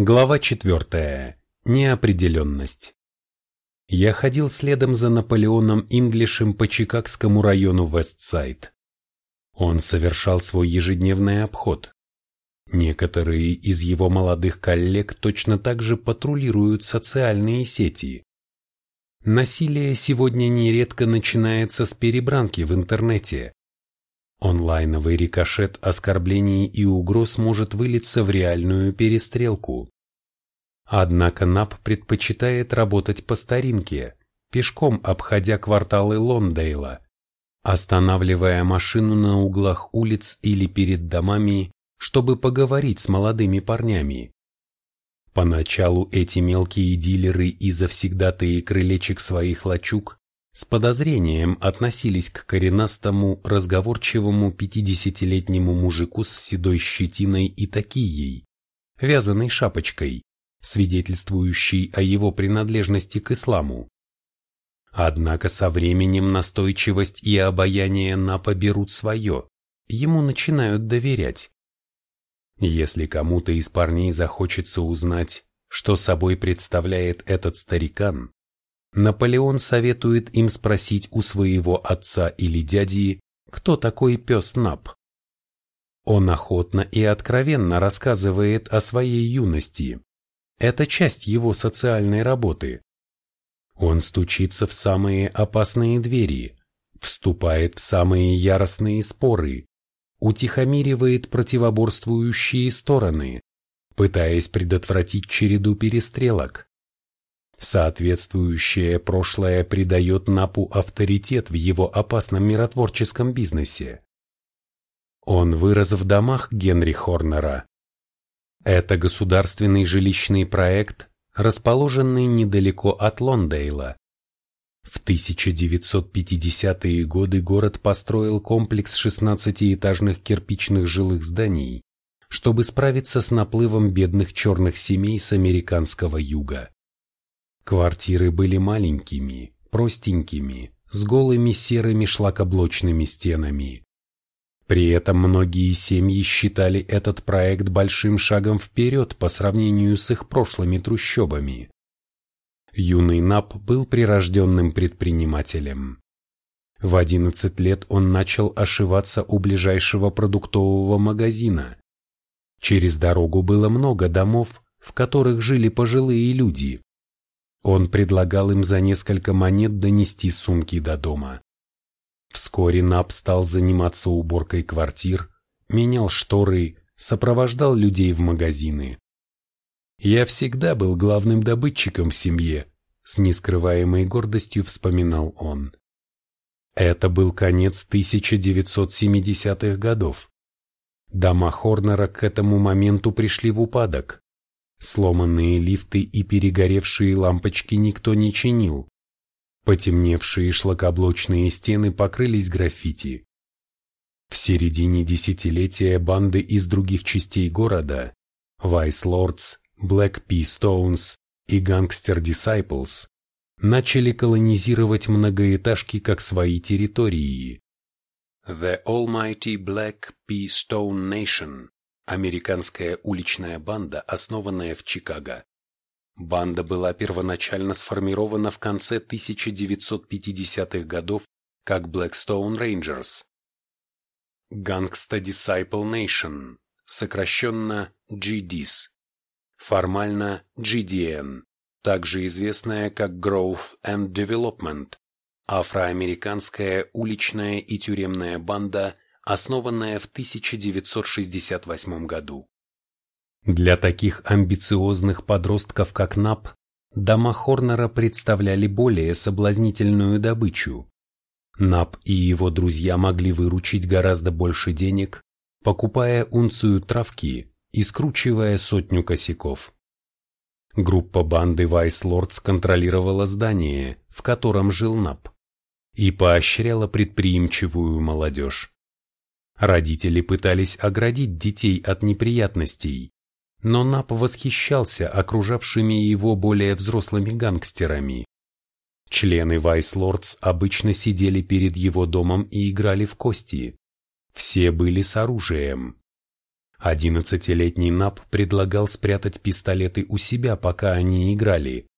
Глава четвертая. Неопределенность. Я ходил следом за Наполеоном Инглишем по Чикагскому району Вестсайд. Он совершал свой ежедневный обход. Некоторые из его молодых коллег точно так же патрулируют социальные сети. Насилие сегодня нередко начинается с перебранки в интернете. Онлайновый рикошет оскорблений и угроз может вылиться в реальную перестрелку. Однако НАП предпочитает работать по старинке, пешком обходя кварталы Лондейла, останавливая машину на углах улиц или перед домами, чтобы поговорить с молодыми парнями. Поначалу эти мелкие дилеры и завсегдатые крылечек своих лачуг с подозрением относились к коренастому, разговорчивому пятидесятилетнему мужику с седой щетиной и такией, вязаной шапочкой, свидетельствующей о его принадлежности к исламу. Однако со временем настойчивость и обаяние Напа берут свое, ему начинают доверять. Если кому-то из парней захочется узнать, что собой представляет этот старикан, Наполеон советует им спросить у своего отца или дяди, кто такой пес Нап. Он охотно и откровенно рассказывает о своей юности. Это часть его социальной работы. Он стучится в самые опасные двери, вступает в самые яростные споры, утихомиривает противоборствующие стороны, пытаясь предотвратить череду перестрелок, Соответствующее прошлое придает Напу авторитет в его опасном миротворческом бизнесе. Он вырос в домах Генри Хорнера. Это государственный жилищный проект, расположенный недалеко от Лондейла. В 1950-е годы город построил комплекс 16-этажных кирпичных жилых зданий, чтобы справиться с наплывом бедных черных семей с американского юга. Квартиры были маленькими, простенькими, с голыми серыми шлакоблочными стенами. При этом многие семьи считали этот проект большим шагом вперед по сравнению с их прошлыми трущобами. Юный Нап был прирожденным предпринимателем. В 11 лет он начал ошиваться у ближайшего продуктового магазина. Через дорогу было много домов, в которых жили пожилые люди. Он предлагал им за несколько монет донести сумки до дома. Вскоре Нап стал заниматься уборкой квартир, менял шторы, сопровождал людей в магазины. «Я всегда был главным добытчиком в семье», — с нескрываемой гордостью вспоминал он. Это был конец 1970-х годов. Дома Хорнера к этому моменту пришли в упадок. Сломанные лифты и перегоревшие лампочки никто не чинил. Потемневшие шлакоблочные стены покрылись граффити. В середине десятилетия банды из других частей города Vice Lords, Black P Stones и Gangster Disciples начали колонизировать многоэтажки как свои территории. The Almighty Black P Stone Nation американская уличная банда, основанная в Чикаго. Банда была первоначально сформирована в конце 1950-х годов как Blackstone Rangers. Gangsta Disciple Nation, сокращенно GDIS, формально GDN, также известная как Growth and Development, афроамериканская уличная и тюремная банда – основанная в 1968 году. Для таких амбициозных подростков, как НАП, дома Хорнера представляли более соблазнительную добычу. НАП и его друзья могли выручить гораздо больше денег, покупая унцию травки и скручивая сотню косяков. Группа банды Lords контролировала здание, в котором жил НАП, и поощряла предприимчивую молодежь. Родители пытались оградить детей от неприятностей, но Нап восхищался окружавшими его более взрослыми гангстерами. Члены Lords обычно сидели перед его домом и играли в кости. Все были с оружием. Одиннадцатилетний Нап предлагал спрятать пистолеты у себя, пока они играли.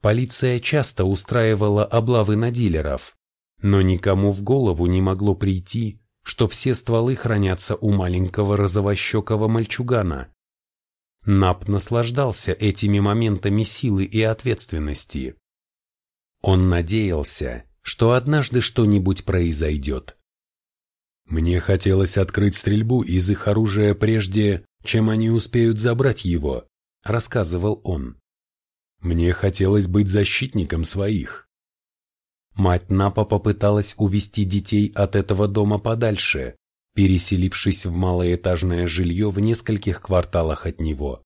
Полиция часто устраивала облавы на дилеров, но никому в голову не могло прийти, что все стволы хранятся у маленького розовощекого мальчугана. Нап наслаждался этими моментами силы и ответственности. Он надеялся, что однажды что-нибудь произойдет. Мне хотелось открыть стрельбу из их оружия прежде, чем они успеют забрать его, рассказывал он. Мне хотелось быть защитником своих. Мать Напа попыталась увести детей от этого дома подальше, переселившись в малоэтажное жилье в нескольких кварталах от него.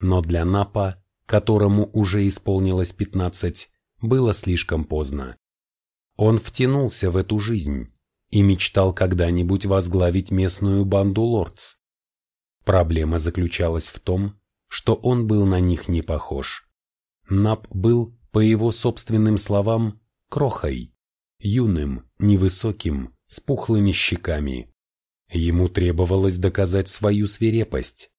Но для Напа, которому уже исполнилось пятнадцать, было слишком поздно. Он втянулся в эту жизнь и мечтал когда-нибудь возглавить местную банду лордс. Проблема заключалась в том, что он был на них не похож. Нап был, по его собственным словам, крохой, юным, невысоким, с пухлыми щеками. Ему требовалось доказать свою свирепость.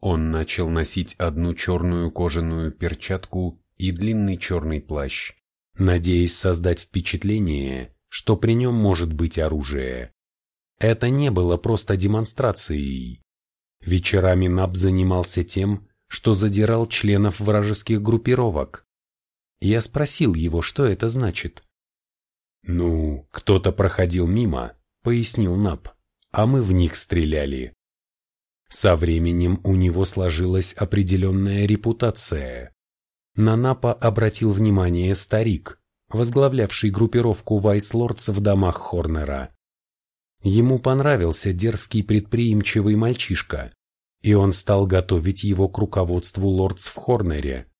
Он начал носить одну черную кожаную перчатку и длинный черный плащ, надеясь создать впечатление, что при нем может быть оружие. Это не было просто демонстрацией. Вечерами Наб занимался тем, что задирал членов вражеских группировок, я спросил его, что это значит. «Ну, кто-то проходил мимо», — пояснил Нап, — «а мы в них стреляли». Со временем у него сложилась определенная репутация. На Напа обратил внимание старик, возглавлявший группировку Вайслордс в домах Хорнера. Ему понравился дерзкий предприимчивый мальчишка, и он стал готовить его к руководству Лордс в Хорнере.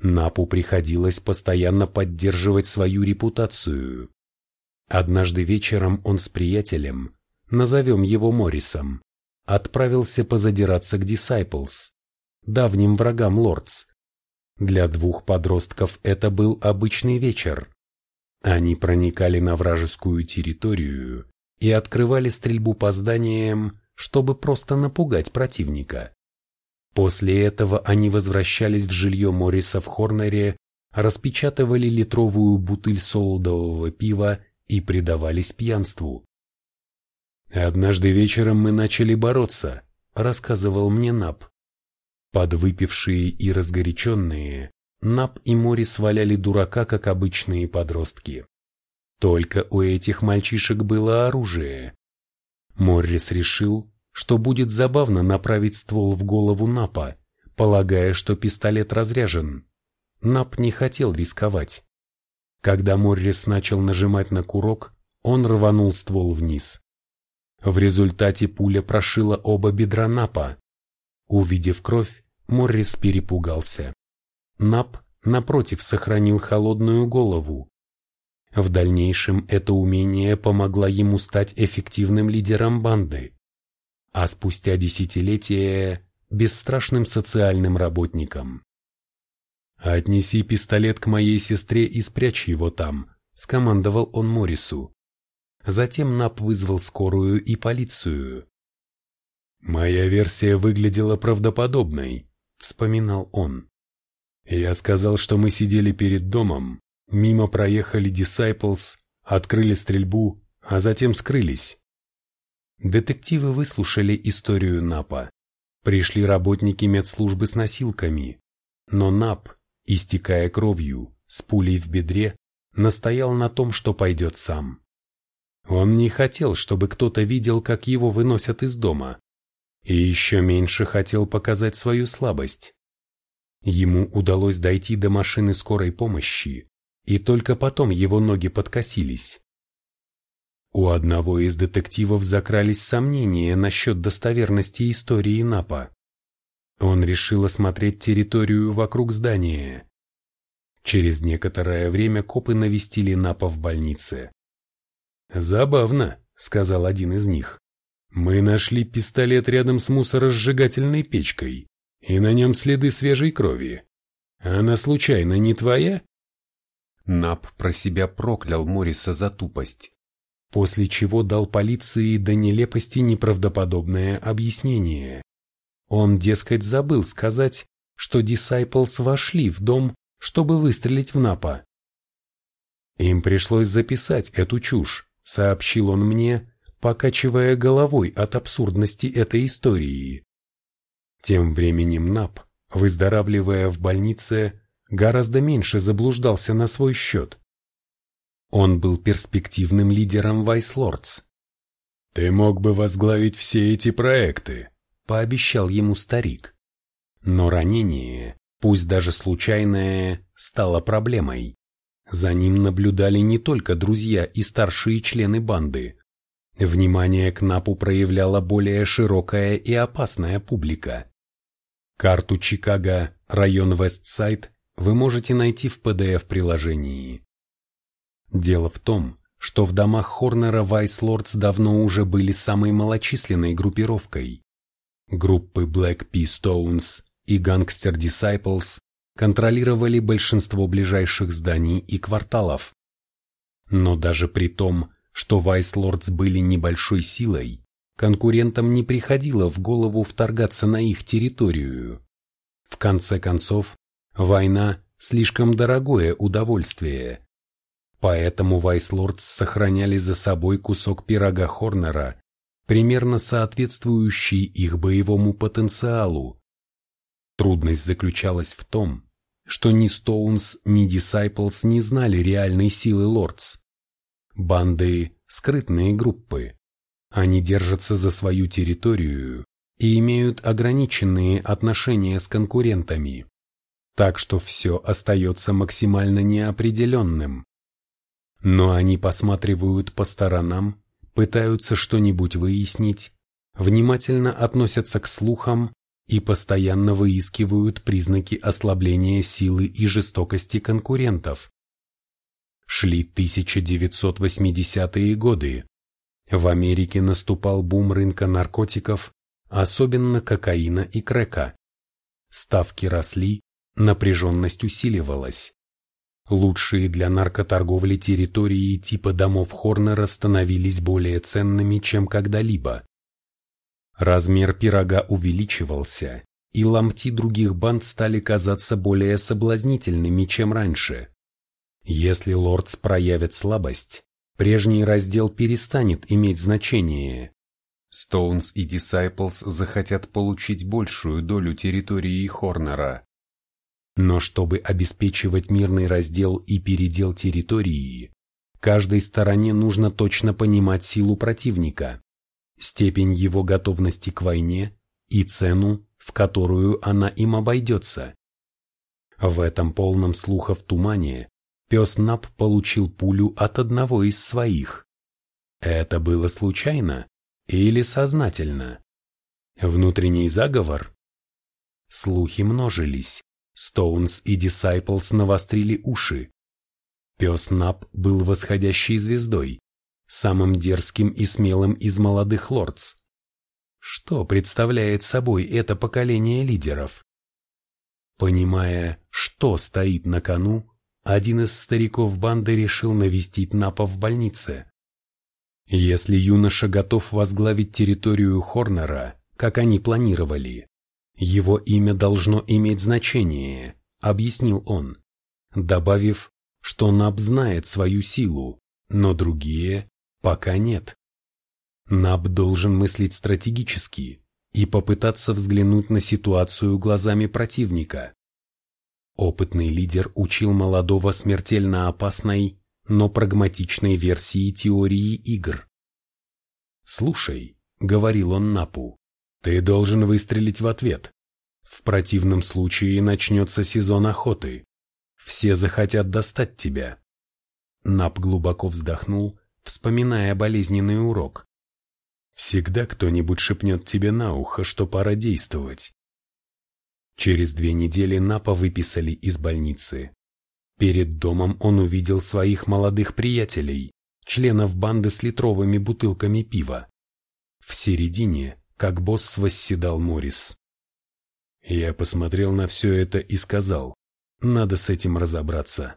Напу приходилось постоянно поддерживать свою репутацию. Однажды вечером он с приятелем, назовем его Моррисом, отправился позадираться к Disciples, давним врагам Лордс. Для двух подростков это был обычный вечер. Они проникали на вражескую территорию и открывали стрельбу по зданиям, чтобы просто напугать противника. После этого они возвращались в жилье Морриса в Хорнере, распечатывали литровую бутыль солодового пива и предавались пьянству. «Однажды вечером мы начали бороться», — рассказывал мне Нап. Подвыпившие и разгоряченные, Нап и Моррис валяли дурака, как обычные подростки. Только у этих мальчишек было оружие. Моррис решил, что будет забавно направить ствол в голову Напа, полагая, что пистолет разряжен. Нап не хотел рисковать. Когда Моррис начал нажимать на курок, он рванул ствол вниз. В результате пуля прошила оба бедра Напа. Увидев кровь, Моррис перепугался. Нап, напротив, сохранил холодную голову. В дальнейшем это умение помогло ему стать эффективным лидером банды а спустя десятилетия – бесстрашным социальным работником. «Отнеси пистолет к моей сестре и спрячь его там», – скомандовал он Морису. Затем Нап вызвал скорую и полицию. «Моя версия выглядела правдоподобной», – вспоминал он. «Я сказал, что мы сидели перед домом, мимо проехали Disciples, открыли стрельбу, а затем скрылись. Детективы выслушали историю Напа. Пришли работники медслужбы с носилками. Но Нап, истекая кровью, с пулей в бедре, настоял на том, что пойдет сам. Он не хотел, чтобы кто-то видел, как его выносят из дома. И еще меньше хотел показать свою слабость. Ему удалось дойти до машины скорой помощи, и только потом его ноги подкосились. У одного из детективов закрались сомнения насчет достоверности истории Напа. Он решил осмотреть территорию вокруг здания. Через некоторое время копы навестили Напа в больнице. «Забавно», — сказал один из них. «Мы нашли пистолет рядом с мусоросжигательной печкой, и на нем следы свежей крови. Она случайно не твоя?» Нап про себя проклял Мориса за тупость. После чего дал полиции до нелепости неправдоподобное объяснение. Он, дескать, забыл сказать, что Disciples вошли в дом, чтобы выстрелить в Напа. Им пришлось записать эту чушь, сообщил он мне, покачивая головой от абсурдности этой истории. Тем временем Нап, выздоравливая в больнице, гораздо меньше заблуждался на свой счет. Он был перспективным лидером Вайслордс. «Ты мог бы возглавить все эти проекты», — пообещал ему старик. Но ранение, пусть даже случайное, стало проблемой. За ним наблюдали не только друзья и старшие члены банды. Внимание к Напу проявляла более широкая и опасная публика. Карту Чикаго, район Вестсайд, вы можете найти в PDF-приложении. Дело в том, что в домах Хорнера Вайслордс давно уже были самой малочисленной группировкой. Группы Black P Stones и Gangster Disciples контролировали большинство ближайших зданий и кварталов. Но даже при том, что Вайслордс были небольшой силой, конкурентам не приходило в голову вторгаться на их территорию. В конце концов, война – слишком дорогое удовольствие. Поэтому Вайслордс сохраняли за собой кусок пирога Хорнера, примерно соответствующий их боевому потенциалу. Трудность заключалась в том, что ни Стоунс, ни Disciples не знали реальной силы Лордс. Банды – скрытные группы, они держатся за свою территорию и имеют ограниченные отношения с конкурентами, так что все остается максимально неопределенным. Но они посматривают по сторонам, пытаются что-нибудь выяснить, внимательно относятся к слухам и постоянно выискивают признаки ослабления силы и жестокости конкурентов. Шли 1980-е годы, в Америке наступал бум рынка наркотиков, особенно кокаина и крека. Ставки росли, напряженность усиливалась. Лучшие для наркоторговли территории типа домов Хорнера становились более ценными, чем когда-либо. Размер пирога увеличивался, и ломти других банд стали казаться более соблазнительными, чем раньше. Если лордс проявит слабость, прежний раздел перестанет иметь значение. Стоунс и Disciples захотят получить большую долю территории Хорнера. Но чтобы обеспечивать мирный раздел и передел территории, каждой стороне нужно точно понимать силу противника, степень его готовности к войне и цену, в которую она им обойдется. В этом полном слуха в тумане пес Нап получил пулю от одного из своих. Это было случайно или сознательно? Внутренний заговор? Слухи множились. Стоунс и Disciples навострили уши. Пес Нап был восходящей звездой, самым дерзким и смелым из молодых лордс. Что представляет собой это поколение лидеров? Понимая, что стоит на кону, один из стариков банды решил навестить Напа в больнице. Если юноша готов возглавить территорию Хорнера, как они планировали, его имя должно иметь значение, объяснил он, добавив, что Нап знает свою силу, но другие пока нет. Нап должен мыслить стратегически и попытаться взглянуть на ситуацию глазами противника. Опытный лидер учил молодого смертельно опасной, но прагматичной версии теории игр. «Слушай», — говорил он Напу, — «ты должен выстрелить в ответ. В противном случае начнется сезон охоты. Все захотят достать тебя». Нап глубоко вздохнул, вспоминая болезненный урок. «Всегда кто-нибудь шепнет тебе на ухо, что пора действовать. Через две недели Напа выписали из больницы. Перед домом он увидел своих молодых приятелей, членов банды с литровыми бутылками пива. В середине, как босс, восседал Моррис. Я посмотрел на все это и сказал, надо с этим разобраться.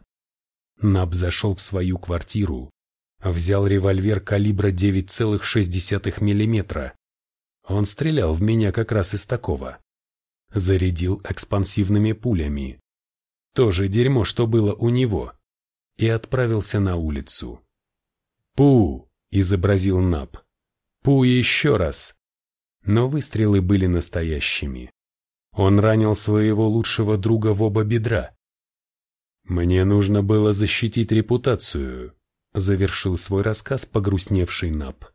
Нап зашел в свою квартиру, Взял револьвер калибра 9,6 мм. Он стрелял в меня как раз из такого. Зарядил экспансивными пулями. То же дерьмо, что было у него. И отправился на улицу. «Пу!» – изобразил Нап. «Пу еще раз!» Но выстрелы были настоящими. Он ранил своего лучшего друга в оба бедра. «Мне нужно было защитить репутацию», — завершил свой рассказ погрустневший Нап.